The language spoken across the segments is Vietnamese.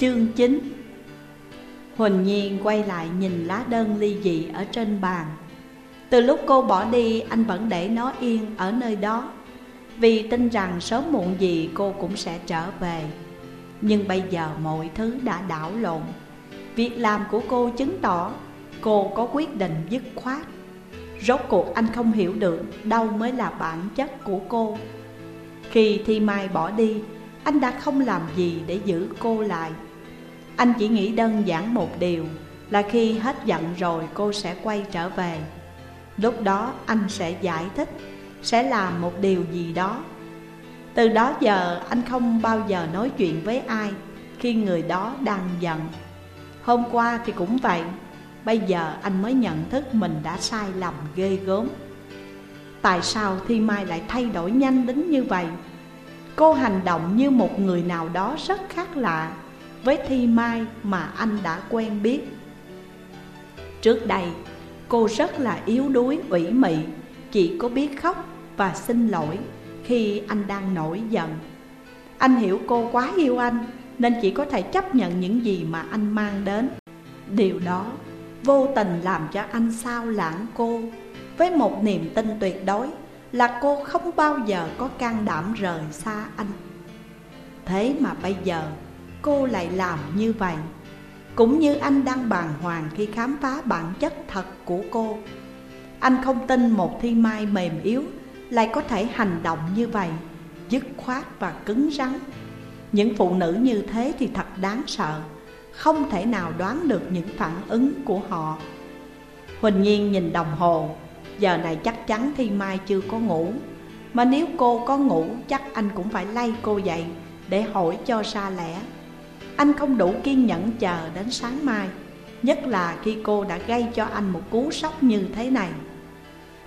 Chương 9 Huỳnh Nhiên quay lại nhìn lá đơn ly dị ở trên bàn. Từ lúc cô bỏ đi, anh vẫn để nó yên ở nơi đó, Vì tin rằng sớm muộn gì cô cũng sẽ trở về. Nhưng bây giờ mọi thứ đã đảo lộn. Việc làm của cô chứng tỏ cô có quyết định dứt khoát. Rốt cuộc anh không hiểu được đâu mới là bản chất của cô. Khi Thi Mai bỏ đi, Anh đã không làm gì để giữ cô lại. Anh chỉ nghĩ đơn giản một điều, Là khi hết giận rồi cô sẽ quay trở về. Lúc đó anh sẽ giải thích, Sẽ làm một điều gì đó. Từ đó giờ, anh không bao giờ nói chuyện với ai Khi người đó đang giận. Hôm qua thì cũng vậy, Bây giờ anh mới nhận thức mình đã sai lầm ghê gớm. Tại sao Thi Mai lại thay đổi nhanh đến như vậy? Cô hành động như một người nào đó rất khác lạ. Với Thi Mai mà anh đã quen biết. Trước đây, cô rất là yếu đuối, ủy mị, Chỉ có biết khóc và xin lỗi khi anh đang nổi giận. Anh hiểu cô quá yêu anh, Nên chỉ có thể chấp nhận những gì mà anh mang đến. Điều đó vô tình làm cho anh sao lãng cô. Với một niềm tin tuyệt đối là cô không bao giờ có can đảm rời xa anh. Thế mà bây giờ cô lại làm như vậy. Cũng như anh đang bàng hoàng khi khám phá bản chất thật của cô. Anh không tin một thi mai mềm yếu lại có thể hành động như vậy, dứt khoát và cứng rắn. Những phụ nữ như thế thì thật đáng sợ, không thể nào đoán được những phản ứng của họ. Huỳnh Nhiên nhìn đồng hồ, Giờ này chắc chắn Thi Mai chưa có ngủ. Mà nếu cô có ngủ, chắc anh cũng phải lay cô dậy Để hỏi cho xa lẽ. Anh không đủ kiên nhẫn chờ đến sáng mai, Nhất là khi cô đã gây cho anh một cú sốc như thế này.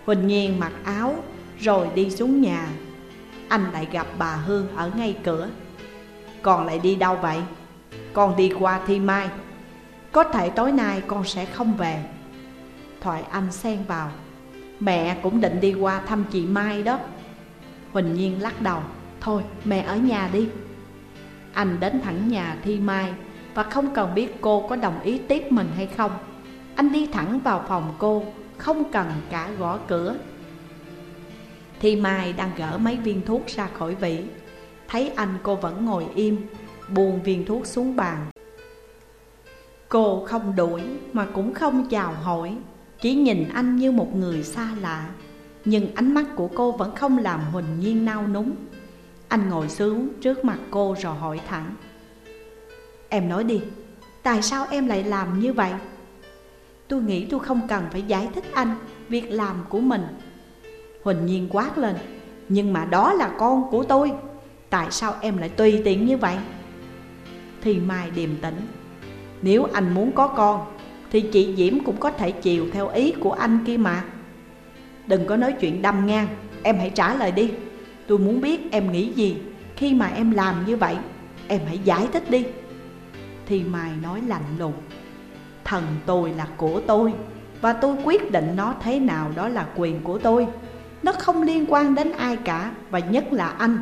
Huỳnh Nhiên mặc áo, rồi đi xuống nhà. Anh lại gặp bà Hương ở ngay cửa. Còn lại đi đâu vậy? Con đi qua Thi Mai. Có thể tối nay con sẽ không về. Thoại anh xen vào. Mẹ cũng định đi qua thăm chị Mai đó. Huỳnh Nhiên lắc đầu. Thôi, mẹ ở nhà đi. Anh đến thẳng nhà Thi Mai Và không cần biết cô có đồng ý tiếp mình hay không. Anh đi thẳng vào phòng cô, Không cần cả gõ cửa. Thi Mai đang gỡ mấy viên thuốc ra khỏi vỉ. Thấy anh, cô vẫn ngồi im, buông viên thuốc xuống bàn. Cô không đuổi mà cũng không chào hỏi, Chỉ nhìn anh như một người xa lạ. Nhưng ánh mắt của cô vẫn không làm Huỳnh Nhiên nao núng. Anh ngồi xuống trước mặt cô rồi hỏi thẳng Em nói đi, tại sao em lại làm như vậy? Tôi nghĩ tôi không cần phải giải thích anh việc làm của mình Huỳnh Nhiên quát lên Nhưng mà đó là con của tôi Tại sao em lại tùy tiện như vậy? Thì Mai điềm tĩnh Nếu anh muốn có con Thì chị Diễm cũng có thể chiều theo ý của anh kia mà Đừng có nói chuyện đâm ngang Em hãy trả lời đi Tôi muốn biết em nghĩ gì Khi mà em làm như vậy. Em hãy giải thích đi. Thì Mai nói lạnh lùng, Thần tôi là của tôi Và tôi quyết định nó thế nào đó là quyền của tôi. Nó không liên quan đến ai cả Và nhất là anh.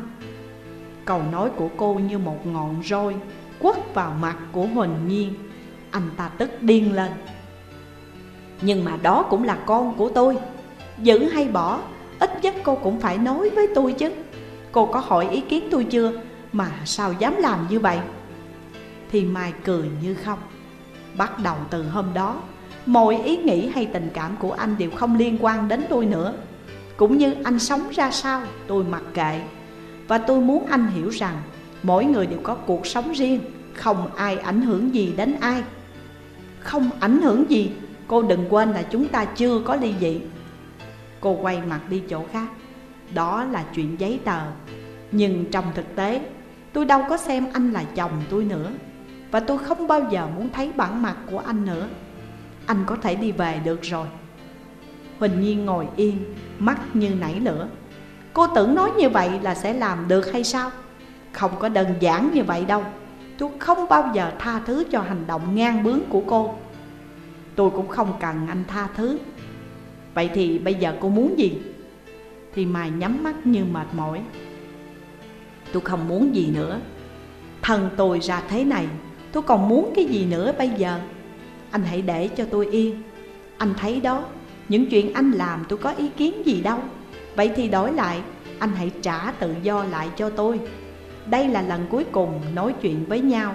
Câu nói của cô như một ngọn roi quất vào mặt của Huỳnh Nhiên. Anh ta tức điên lên. Nhưng mà đó cũng là con của tôi. Giữ hay bỏ Ít nhất cô cũng phải nói với tôi chứ. Cô có hỏi ý kiến tôi chưa? Mà sao dám làm như vậy? Thì Mai cười như không Bắt đầu từ hôm đó, Mọi ý nghĩ hay tình cảm của anh đều không liên quan đến tôi nữa. Cũng như anh sống ra sao, tôi mặc kệ. Và tôi muốn anh hiểu rằng, Mỗi người đều có cuộc sống riêng, Không ai ảnh hưởng gì đến ai. Không ảnh hưởng gì, Cô đừng quên là chúng ta chưa có ly dị. Cô quay mặt đi chỗ khác. Đó là chuyện giấy tờ. Nhưng trong thực tế, Tôi đâu có xem anh là chồng tôi nữa. Và tôi không bao giờ muốn thấy bản mặt của anh nữa. Anh có thể đi về được rồi. Huỳnh Nhiên ngồi yên, Mắt như nảy lửa. Cô tưởng nói như vậy là sẽ làm được hay sao? Không có đơn giản như vậy đâu. Tôi không bao giờ tha thứ cho hành động ngang bướng của cô. Tôi cũng không cần anh tha thứ. Vậy thì bây giờ cô muốn gì? Thì Mai nhắm mắt như mệt mỏi. Tôi không muốn gì nữa. Thân tôi ra thế này, Tôi còn muốn cái gì nữa bây giờ? Anh hãy để cho tôi yên. Anh thấy đó, Những chuyện anh làm tôi có ý kiến gì đâu. Vậy thì đổi lại, Anh hãy trả tự do lại cho tôi. Đây là lần cuối cùng nói chuyện với nhau,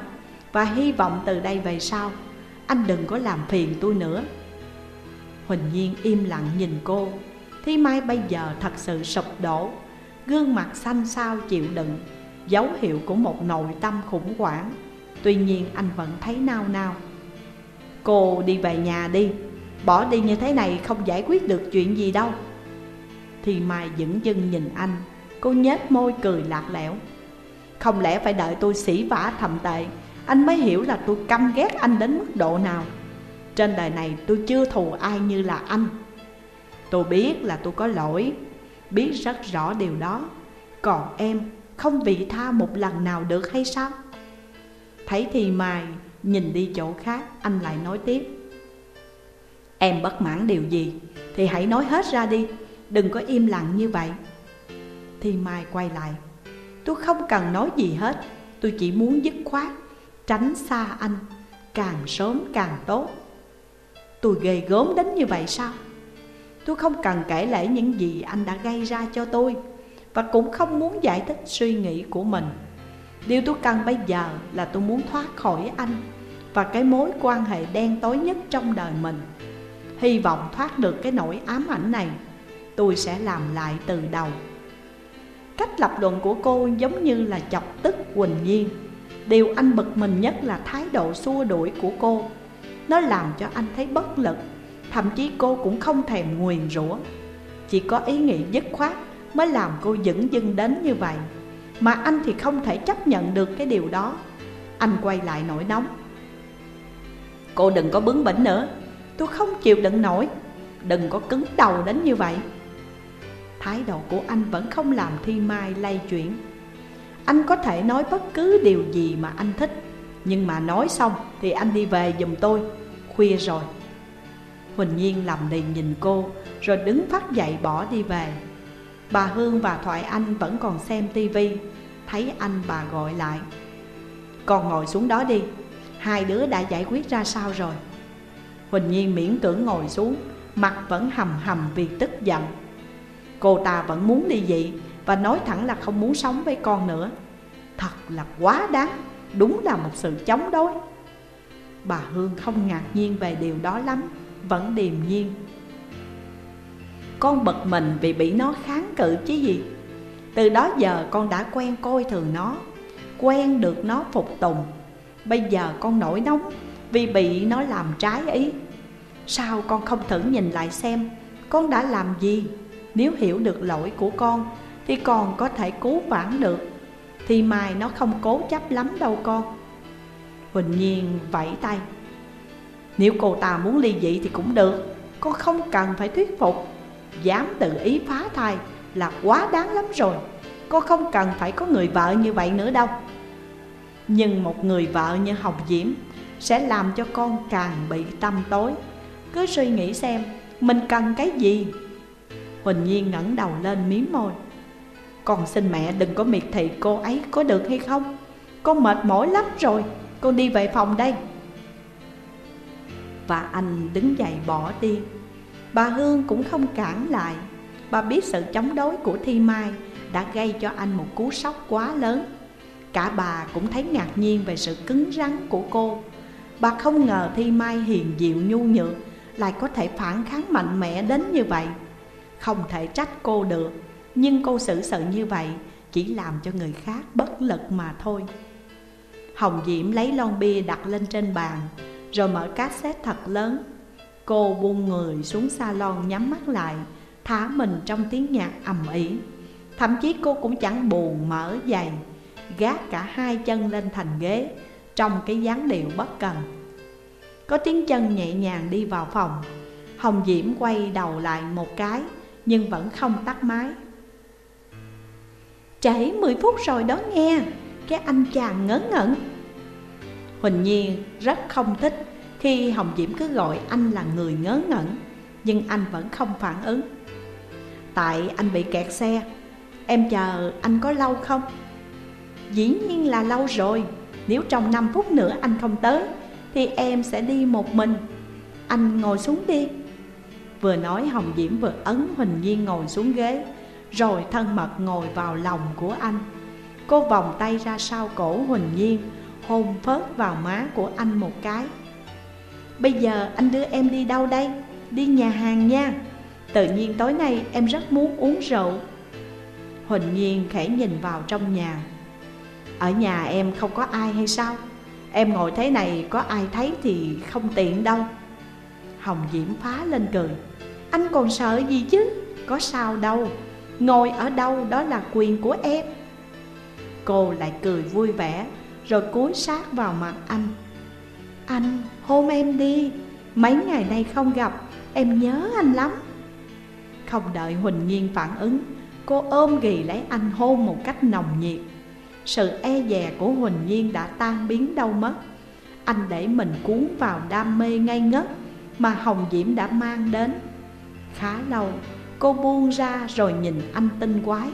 Và hy vọng từ đây về sau, Anh đừng có làm phiền tôi nữa. Huỳnh Nhiên im lặng nhìn cô. Thi Mai bây giờ thật sự sụp đổ. Gương mặt xanh xao chịu đựng, Dấu hiệu của một nội tâm khủng hoảng. Tuy nhiên anh vẫn thấy nao nao. Cô đi về nhà đi, Bỏ đi như thế này không giải quyết được chuyện gì đâu. Thì Mai dững dưng nhìn anh, Cô nhếch môi cười lạc lẽo. Không lẽ phải đợi tôi sỉ vả thầm tệ, Anh mới hiểu là tôi căm ghét anh đến mức độ nào. Trên đời này tôi chưa thù ai như là anh. Tôi biết là tôi có lỗi, Biết rất rõ điều đó. Còn em không vị tha một lần nào được hay sao? Thấy thì Mai nhìn đi chỗ khác, Anh lại nói tiếp. Em bất mãn điều gì Thì hãy nói hết ra đi, Đừng có im lặng như vậy. Thì Mai quay lại, Tôi không cần nói gì hết, Tôi chỉ muốn dứt khoát, Tránh xa anh, Càng sớm càng tốt. Tôi ghê gớm đến như vậy sao? Tôi không cần kể lể những gì anh đã gây ra cho tôi Và cũng không muốn giải thích suy nghĩ của mình. Điều tôi cần bây giờ là tôi muốn thoát khỏi anh Và cái mối quan hệ đen tối nhất trong đời mình. Hy vọng thoát được cái nỗi ám ảnh này, Tôi sẽ làm lại từ đầu. Cách lập luận của cô giống như là chọc tức Quỳnh Nhiên. Điều anh bực mình nhất là thái độ xua đuổi của cô. Nó làm cho anh thấy bất lực. Thậm chí cô cũng không thèm nguyền rủa. Chỉ có ý nghĩ dứt khoát mới làm cô dững dưng đến như vậy. Mà anh thì không thể chấp nhận được cái điều đó. Anh quay lại nổi nóng. Cô đừng có bướng bỉnh nữa. Tôi không chịu đựng nổi. Đừng có cứng đầu đến như vậy. Thái độ của anh vẫn không làm Thi Mai lay chuyển. Anh có thể nói bất cứ điều gì mà anh thích nhưng mà nói xong thì anh đi về giùm tôi, Khuya rồi. Huỳnh Nhiên làm lì nhìn cô, Rồi đứng phát dậy bỏ đi về. Bà Hương và Thoại Anh vẫn còn xem tivi Thấy anh bà gọi lại. Con ngồi xuống đó đi, Hai đứa đã giải quyết ra sao rồi? Huỳnh Nhiên miễn cưỡng ngồi xuống, Mặt vẫn hầm hầm vì tức giận. Cô ta vẫn muốn đi dị Và nói thẳng là không muốn sống với con nữa. Thật là quá đáng. Đúng là một sự chống đối. Bà Hương không ngạc nhiên về điều đó lắm, Vẫn điềm nhiên. Con bật mình vì bị nó kháng cự chứ gì. Từ đó giờ con đã quen coi thường nó, Quen được nó phục tùng. Bây giờ con nổi nóng Vì bị nó làm trái ý. Sao con không thử nhìn lại xem, Con đã làm gì? Nếu hiểu được lỗi của con Thì còn có thể cứu vãn được. Thì mai nó không cố chấp lắm đâu con. Huỳnh Nhiên vẫy tay. Nếu cô ta muốn ly dị thì cũng được, Con không cần phải thuyết phục. Dám tự ý phá thai là quá đáng lắm rồi, Con không cần phải có người vợ như vậy nữa đâu. Nhưng một người vợ như Hồng Diễm Sẽ làm cho con càng bị tâm tối. Cứ suy nghĩ xem, Mình cần cái gì? Huỳnh Nhiên ngẩng đầu lên miếm môi. Con xin mẹ đừng có miệt thị cô ấy có được hay không. Con mệt mỏi lắm rồi. Con đi về phòng đây. Và anh đứng dậy bỏ đi. Bà Hương cũng không cản lại. Bà biết sự chống đối của Thi Mai Đã gây cho anh một cú sốc quá lớn. Cả bà cũng thấy ngạc nhiên về sự cứng rắn của cô. Bà không ngờ Thi Mai hiền diệu nhu nhược, lại có thể phản kháng mạnh mẽ đến như vậy. Không thể trách cô được. Nhưng cô xử sự như vậy chỉ làm cho người khác bất lực mà thôi. Hồng Diễm lấy lon bia đặt lên trên bàn, Rồi mở cassette thật lớn. Cô buông người xuống salon nhắm mắt lại, Thả mình trong tiếng nhạc ầm ĩ. Thậm chí cô cũng chẳng buồn mở giày, Gác cả hai chân lên thành ghế, Trong cái dáng điệu bất cần. Có tiếng chân nhẹ nhàng đi vào phòng. Hồng Diễm quay đầu lại một cái, Nhưng vẫn không tắt máy. Trễ 10 phút rồi đó nghe. Cái anh chàng ngớ ngẩn. Huỳnh Nhiên rất không thích, Khi Hồng Diễm cứ gọi anh là người ngớ ngẩn, Nhưng anh vẫn không phản ứng. Tại anh bị kẹt xe, Em chờ anh có lâu không? Dĩ nhiên là lâu rồi, Nếu trong 5 phút nữa anh không tới, Thì em sẽ đi một mình. Anh ngồi xuống đi. Vừa nói Hồng Diễm vừa ấn Huỳnh Nhiên ngồi xuống ghế. Rồi thân mật ngồi vào lòng của anh. Cô vòng tay ra sau cổ Huỳnh Nhiên, Hôn phớt vào má của anh một cái. Bây giờ anh đưa em đi đâu đây? Đi nhà hàng nha. Tự nhiên tối nay em rất muốn uống rượu. Huỳnh Nhiên khẽ nhìn vào trong nhà. Ở nhà em không có ai hay sao? Em ngồi thế này có ai thấy thì không tiện đâu. Hồng Diễm phá lên cười. Anh còn sợ gì chứ? Có sao đâu. Ngồi ở đâu đó là quyền của em. Cô lại cười vui vẻ, Rồi cúi sát vào mặt anh. Anh, hôn em đi. Mấy ngày nay không gặp, Em nhớ anh lắm. Không đợi Huỳnh Nhiên phản ứng, Cô ôm ghì lấy anh hôn một cách nồng nhiệt. Sự e dè của Huỳnh Nhiên đã tan biến đâu mất. Anh để mình cuốn vào đam mê ngây ngất Mà Hồng Diễm đã mang đến. Khá lâu cô buông ra rồi nhìn anh tinh quái.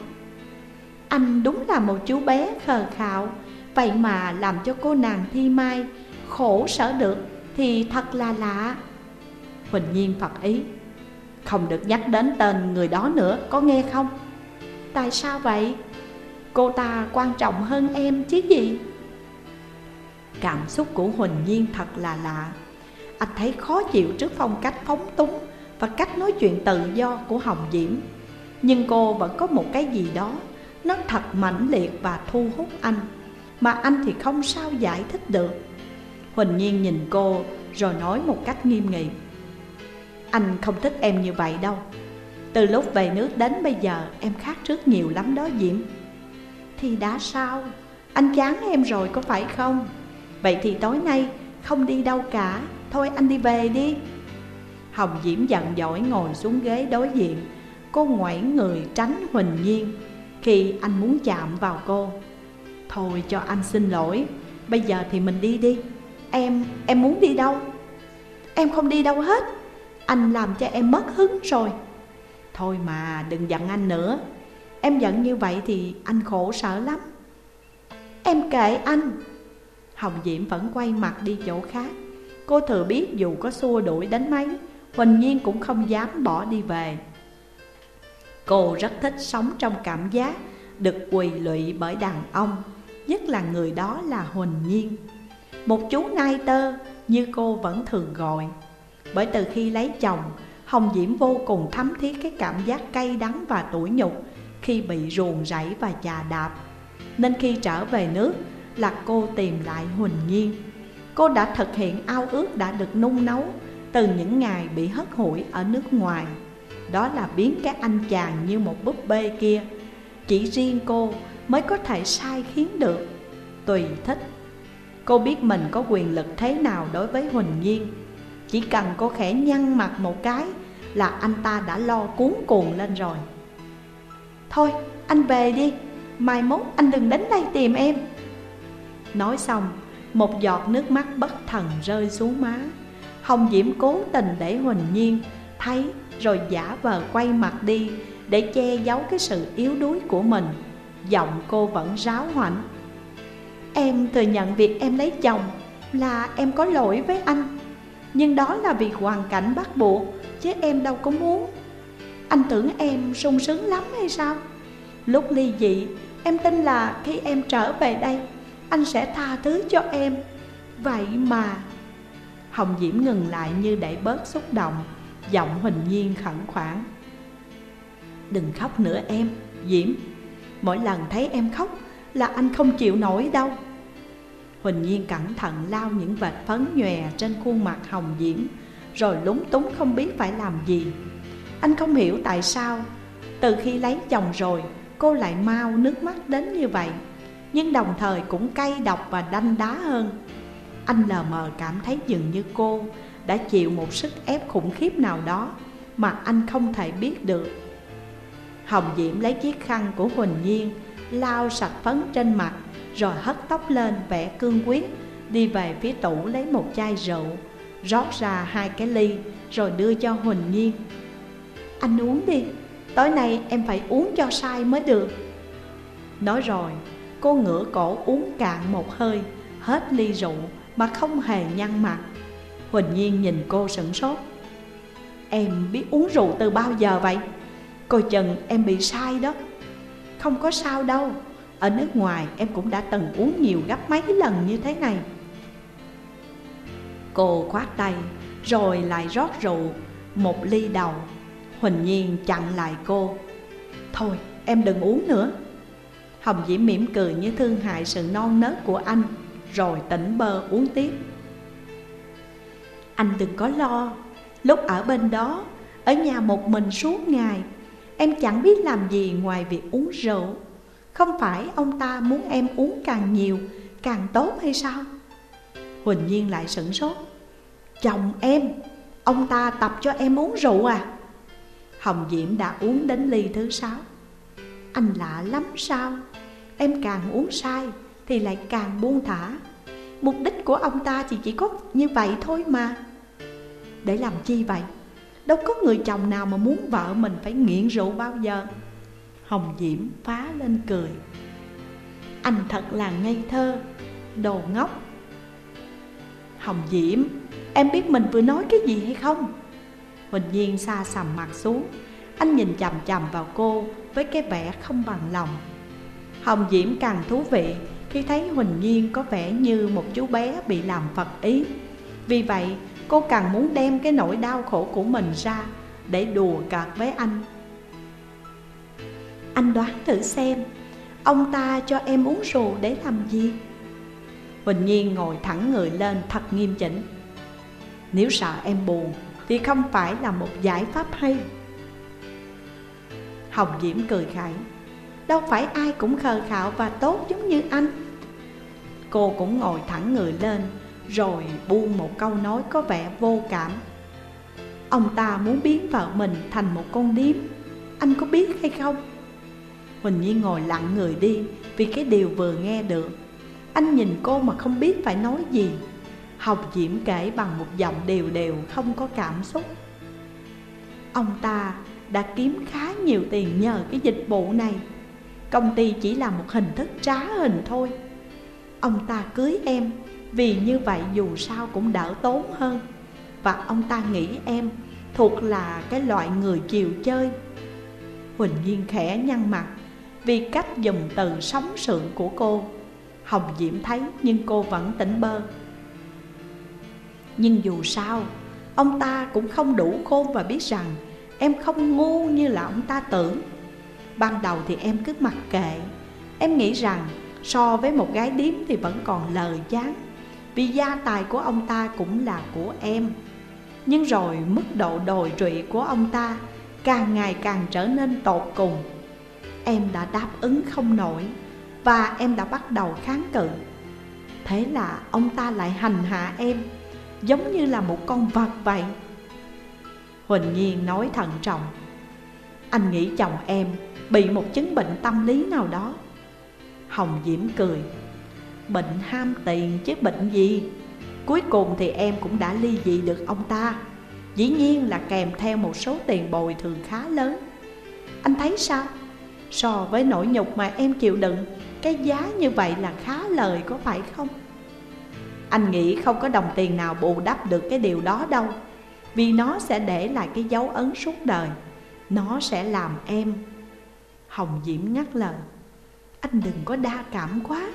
Anh đúng là một chú bé khờ khạo, Vậy mà làm cho cô nàng thi mai khổ sở được Thì thật là lạ. Huỳnh Nhiên phật ý, Không được nhắc đến tên người đó nữa, có nghe không? Tại sao vậy? Cô ta quan trọng hơn em chứ gì? Cảm xúc của Huỳnh Nhiên thật là lạ. Anh thấy khó chịu trước phong cách phóng túng và cách nói chuyện tự do của Hồng Diễm. Nhưng cô vẫn có một cái gì đó, Nó thật mãnh liệt và thu hút anh, Mà anh thì không sao giải thích được. Huỳnh Nhiên nhìn cô rồi nói một cách nghiêm nghị. Anh không thích em như vậy đâu. Từ lúc về nước đến bây giờ, em khác trước nhiều lắm đó Diễm. Thì đã sao? Anh chán em rồi có phải không? Vậy thì tối nay không đi đâu cả. Thôi anh đi về đi. Hồng Diễm giận dỗi ngồi xuống ghế đối diện. Cô ngoảy người tránh Huỳnh Nhiên. Khi anh muốn chạm vào cô Thôi cho anh xin lỗi Bây giờ thì mình đi đi. Em, em muốn đi đâu? Em không đi đâu hết. Anh làm cho em mất hứng rồi. Thôi mà đừng giận anh nữa. Em giận như vậy thì anh khổ sở lắm. Em kệ anh. Hồng Diễm vẫn quay mặt đi chỗ khác. Cô thừa biết dù có xua đuổi đến mấy Huỳnh Nhiên cũng không dám bỏ đi về. Cô rất thích sống trong cảm giác Được quỳ lụy bởi đàn ông, Nhất là người đó là Huỳnh Nhiên. Một chú nai tơ như cô vẫn thường gọi, Bởi từ khi lấy chồng, Hồng Diễm vô cùng thấm thiết cái cảm giác cay đắng và tủi nhục Khi bị ruồng rẫy và chà đạp. Nên khi trở về nước là cô tìm lại Huỳnh Nhiên. Cô đã thực hiện ao ước đã được nung nấu từ những ngày bị hất hủi ở nước ngoài. Đó là biến các anh chàng như một búp bê kia. Chỉ riêng cô mới có thể sai khiến được. Tùy thích. Cô biết mình có quyền lực thế nào đối với Huỳnh Nhiên. Chỉ cần cô khẽ nhăn mặt một cái Là anh ta đã lo cuốn cuồng lên rồi. Thôi, anh về đi. Mai mốt anh đừng đến đây tìm em. Nói xong, Một giọt nước mắt bất thần rơi xuống má. Hồng Diễm cố tình để Huỳnh Nhiên Thấy rồi giả vờ quay mặt đi Để che giấu cái sự yếu đuối của mình. Giọng cô vẫn ráo hoảnh. Em thừa nhận việc em lấy chồng là em có lỗi với anh, Nhưng đó là vì hoàn cảnh bắt buộc, Chứ em đâu có muốn. Anh tưởng em sung sướng lắm hay sao? Lúc ly dị, Em tin là khi em trở về đây, Anh sẽ tha thứ cho em. Vậy mà Hồng Diễm ngừng lại như để bớt xúc động Giọng Huỳnh Nhiên khẩn khoản. Đừng khóc nữa em, Diễm. Mỗi lần thấy em khóc là anh không chịu nổi đâu. Huỳnh Nhiên cẩn thận lau những vệt phấn nhòe trên khuôn mặt Hồng Diễm Rồi lúng túng không biết phải làm gì. Anh không hiểu tại sao Từ khi lấy chồng rồi cô lại mau nước mắt đến như vậy Nhưng đồng thời cũng cay độc và đanh đá hơn. Anh lờ mờ cảm thấy dường như cô đã chịu một sức ép khủng khiếp nào đó Mà anh không thể biết được. Hồng Diễm lấy chiếc khăn của Huỳnh Nhiên, Lau sạch phấn trên mặt, Rồi hất tóc lên vẻ cương quyết, Đi về phía tủ lấy một chai rượu, Rót ra hai cái ly, Rồi đưa cho Huỳnh Nhiên. Anh uống đi, Tối nay em phải uống cho sai mới được. Nói rồi, cô ngửa cổ uống cạn một hơi, hết ly rượu mà không hề nhăn mặt. Huỳnh Nhiên nhìn cô sửng sốt. Em biết uống rượu từ bao giờ vậy? Coi chừng em bị sai đó. Không có sao đâu. Ở nước ngoài em cũng đã từng uống nhiều gấp mấy lần như thế này. Cô khoát tay, rồi lại rót rượu, một ly đầu. Huỳnh Nhiên chặn lại cô. Thôi, em đừng uống nữa. Hồng Diễm mỉm cười như thương hại sự non nớt của anh. Rồi tỉnh bơ uống tiếp. Anh đừng có lo, Lúc ở bên đó, Ở nhà một mình suốt ngày, Em chẳng biết làm gì ngoài việc uống rượu. Không phải ông ta muốn em uống càng nhiều, Càng tốt hay sao? Huỳnh Nhiên lại sửng sốt. Chồng em, Ông ta tập cho em uống rượu à? Hồng Diễm đã uống đến ly thứ sáu. Anh lạ lắm sao? Em càng uống sai thì lại càng buông thả. Mục đích của ông ta thì chỉ có như vậy thôi mà. Để làm chi vậy? Đâu có người chồng nào mà muốn vợ mình phải nghiện rượu bao giờ. Hồng Diễm phá lên cười. Anh thật là ngây thơ, Đồ ngốc. Hồng Diễm, Em biết mình vừa nói cái gì hay không? Huỳnh Nhiên xa sầm mặt xuống. Anh nhìn chằm chằm vào cô Với cái vẻ không bằng lòng. Hồng Diễm càng thú vị. Khi thấy Huỳnh Nhiên có vẻ như một chú bé bị làm phật ý. Vì vậy cô càng muốn đem cái nỗi đau khổ của mình ra Để đùa cợt với anh. Anh đoán thử xem Ông ta cho em uống rượu để làm gì? Huỳnh Nhiên ngồi thẳng người lên thật nghiêm chỉnh. Nếu sợ em buồn Thì không phải là một giải pháp hay. Hồng Diễm cười khẩy, Đâu phải ai cũng khờ khạo và tốt giống như anh. Cô cũng ngồi thẳng người lên, Rồi buông một câu nói có vẻ vô cảm. Ông ta muốn biến vợ mình thành một con điếm. Anh có biết hay không? Huỳnh Nhi ngồi lặng người đi Vì cái điều vừa nghe được. Anh nhìn cô mà không biết phải nói gì. Học Diễm kể bằng một giọng đều đều không có cảm xúc. Ông ta đã kiếm khá nhiều tiền nhờ cái dịch vụ này. Công ty chỉ là một hình thức trá hình thôi. Ông ta cưới em. Vì như vậy dù sao cũng đỡ tốn hơn. Và ông ta nghĩ em thuộc là cái loại người chiều chơi. Huỳnh Nhiên khẽ nhăn mặt, Vì cách dùng từ sống sượng của cô. Hồng Diễm thấy nhưng cô vẫn tỉnh bơ. Nhưng dù sao, Ông ta cũng không đủ khôn và biết rằng Em không ngu như là ông ta tưởng. Ban đầu thì em cứ mặc kệ. Em nghĩ rằng so với một gái điếm thì vẫn còn lời chán Vì gia tài của ông ta cũng là của em. Nhưng rồi mức độ đồi trụy của ông ta Càng ngày càng trở nên tột cùng. Em đã đáp ứng không nổi và em đã bắt đầu kháng cự. Thế là ông ta lại hành hạ em, Giống như là một con vật vậy. Huỳnh Nhiên nói thận trọng. Anh nghĩ chồng em bị một chứng bệnh tâm lý nào đó. Hồng Diễm cười. Bệnh ham tiền chứ bệnh gì? Cuối cùng thì em cũng đã ly dị được ông ta. Dĩ nhiên là kèm theo một số tiền bồi thường khá lớn. Anh thấy sao? So với nỗi nhục mà em chịu đựng, cái giá như vậy là khá lời có phải không? Anh nghĩ không có đồng tiền nào bù đắp được cái điều đó đâu, Vì nó sẽ để lại cái dấu ấn suốt đời. Nó sẽ làm em Hồng Diễm ngắt lời đừng có đa cảm quá.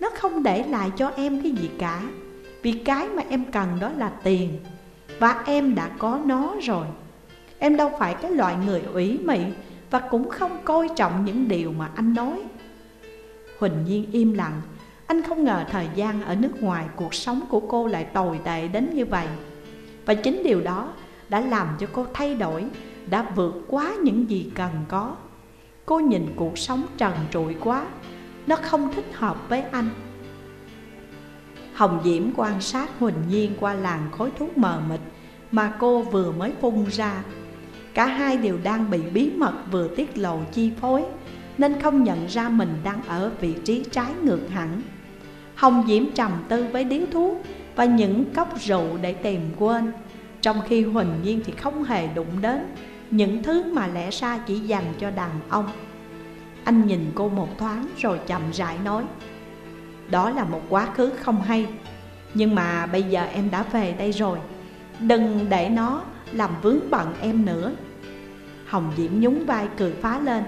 Nó không để lại cho em cái gì cả. Vì cái mà em cần đó là tiền. Và em đã có nó rồi. Em đâu phải cái loại người ủy mị Và cũng không coi trọng những điều mà anh nói. Huỳnh Nhiên im lặng. Anh không ngờ thời gian ở nước ngoài cuộc sống của cô lại tồi tệ đến như vậy. Và chính điều đó đã làm cho cô thay đổi, Đã vượt quá những gì cần có. Cô nhìn cuộc sống trần trụi quá. Nó không thích hợp với anh. Hồng Diễm quan sát Huỳnh Nhiên qua làn khối thuốc mờ mịt Mà cô vừa mới phun ra. Cả hai đều đang bị bí mật vừa tiết lộ chi phối, nên không nhận ra mình đang ở vị trí trái ngược hẳn. Hồng Diễm trầm tư với điếu thuốc và những cốc rượu để tìm quên, Trong khi Huỳnh Nhiên thì không hề đụng đến những thứ mà lẽ ra chỉ dành cho đàn ông. Anh nhìn cô một thoáng rồi chậm rãi nói, đó là một quá khứ không hay, Nhưng mà bây giờ em đã về đây rồi. Đừng để nó làm vướng bận em nữa. Hồng Diễm nhún vai cười phá lên,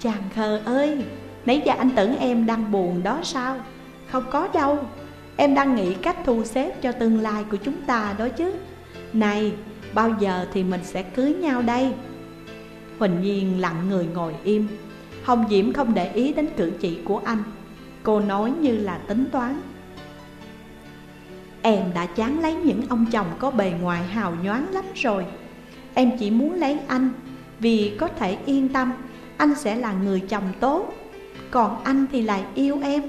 Chàng khờ ơi, Nãy giờ anh tưởng em đang buồn đó sao? Không có đâu. Em đang nghĩ cách thu xếp cho tương lai của chúng ta đó chứ. Này bao giờ thì mình sẽ cưới nhau đây? Huỳnh Nhiên lặng người ngồi im. Hồng Diễm không để ý đến cử chỉ của anh. Cô nói như là tính toán. Em đã chán lấy những ông chồng có bề ngoài hào nhoáng lắm rồi. Em chỉ muốn lấy anh, Vì có thể yên tâm, Anh sẽ là người chồng tốt. Còn anh thì lại yêu em,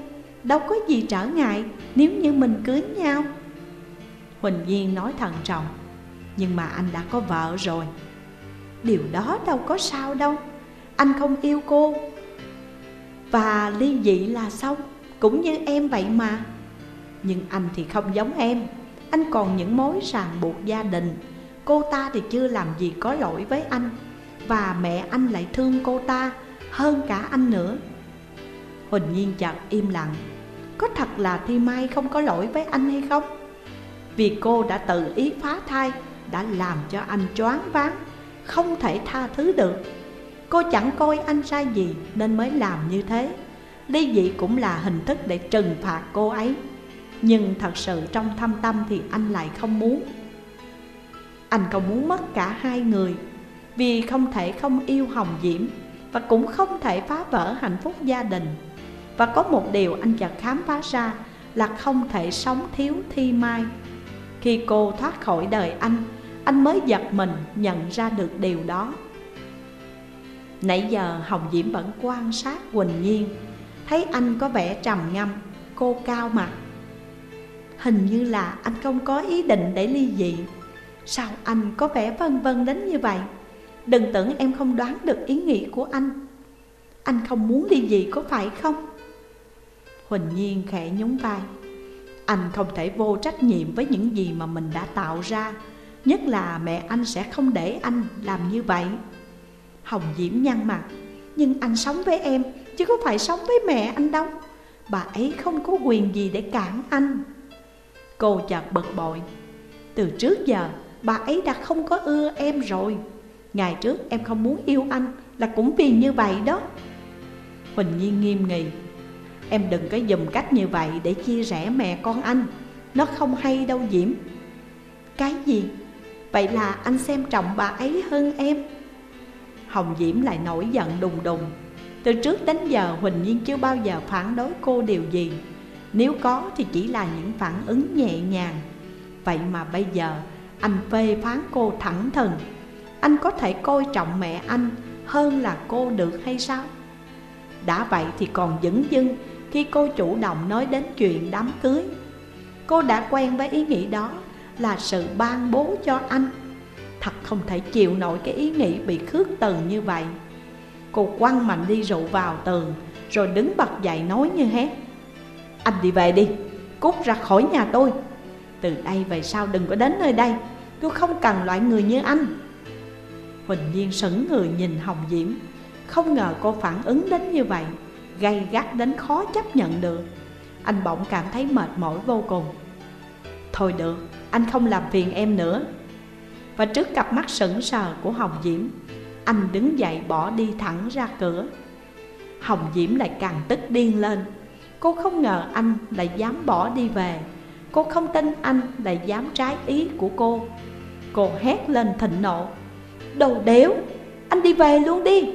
Đâu có gì trở ngại Nếu như mình cưới nhau. Huỳnh Nhiên nói thận trọng. Nhưng mà anh đã có vợ rồi. Điều đó đâu có sao đâu. Anh không yêu cô. Và ly dị là xong Cũng như em vậy mà. Nhưng anh thì không giống em. Anh còn những mối ràng buộc gia đình. Cô ta thì chưa làm gì có lỗi với anh. Và mẹ anh lại thương cô ta hơn cả anh nữa. Huỳnh Nhiên chợt im lặng. Có thật là Thi Mai không có lỗi với anh hay không? Vì cô đã tự ý phá thai đã làm cho anh choáng váng, Không thể tha thứ được. Cô chẳng coi anh sai gì nên mới làm như thế. Ly dị cũng là hình thức để trừng phạt cô ấy. Nhưng thật sự trong thâm tâm thì anh lại không muốn. Anh không muốn mất cả hai người, Vì không thể không yêu Hồng Diễm Và cũng không thể phá vỡ hạnh phúc gia đình. Và có một điều anh chợt khám phá ra Là không thể sống thiếu Thi Mai. Khi cô thoát khỏi đời anh anh mới giật mình nhận ra được điều đó. Nãy giờ Hồng Diễm vẫn quan sát Quỳnh Nhiên, Thấy anh có vẻ trầm ngâm Cô cao mặt. Hình như là anh không có ý định để ly dị. Sao anh có vẻ vân vân đến như vậy? Đừng tưởng em không đoán được ý nghĩ của anh. Anh không muốn ly dị có phải không? Huỳnh Nhiên khẽ nhún vai. Anh không thể vô trách nhiệm với những gì mà mình đã tạo ra. Nhất là mẹ anh sẽ không để anh làm như vậy. Hồng Diễm nhăn mặt, Nhưng anh sống với em, chứ có phải sống với mẹ anh đâu. Bà ấy không có quyền gì để cản anh. Cô chợt bực bội, Từ trước giờ, bà ấy đã không có ưa em rồi. Ngày trước em không muốn yêu anh là cũng vì như vậy đó. Huỳnh Nhiên nghiêm nghị, Em đừng có dùng cách như vậy để chia rẽ mẹ con anh. Nó không hay đâu Diễm. Cái gì? Vậy là anh xem trọng bà ấy hơn em. Hồng Diễm lại nổi giận đùng đùng. Từ trước đến giờ Huỳnh Nhiên chưa bao giờ phản đối cô điều gì. Nếu có thì chỉ là những phản ứng nhẹ nhàng. Vậy mà bây giờ, anh phê phán cô thẳng thừng. Anh có thể coi trọng mẹ anh hơn là cô được hay sao? Đã vậy thì còn dững dưng khi cô chủ động nói đến chuyện đám cưới. Cô đã quen với ý nghĩ đó là sự ban bố cho anh. Thật không thể chịu nổi cái ý nghĩ bị khước từ như vậy. Cô quăng mạnh ly rượu vào tường Rồi đứng bật dậy nói như hét. Anh đi về đi, cút ra khỏi nhà tôi. Từ đây về sau đừng có đến nơi đây Tôi không cần loại người như anh. Huỳnh Nhiên sững người nhìn Hồng Diễm Không ngờ cô phản ứng đến như vậy Gây gắt đến khó chấp nhận được. Anh bỗng cảm thấy mệt mỏi vô cùng. Thôi được, anh không làm phiền em nữa. Và trước cặp mắt sững sờ của Hồng Diễm Anh đứng dậy bỏ đi thẳng ra cửa. Hồng Diễm lại càng tức điên lên. Cô không ngờ anh lại dám bỏ đi về. Cô không tin anh lại dám trái ý của cô. Cô hét lên thịnh nộ Đồ đéo, anh đi về luôn đi.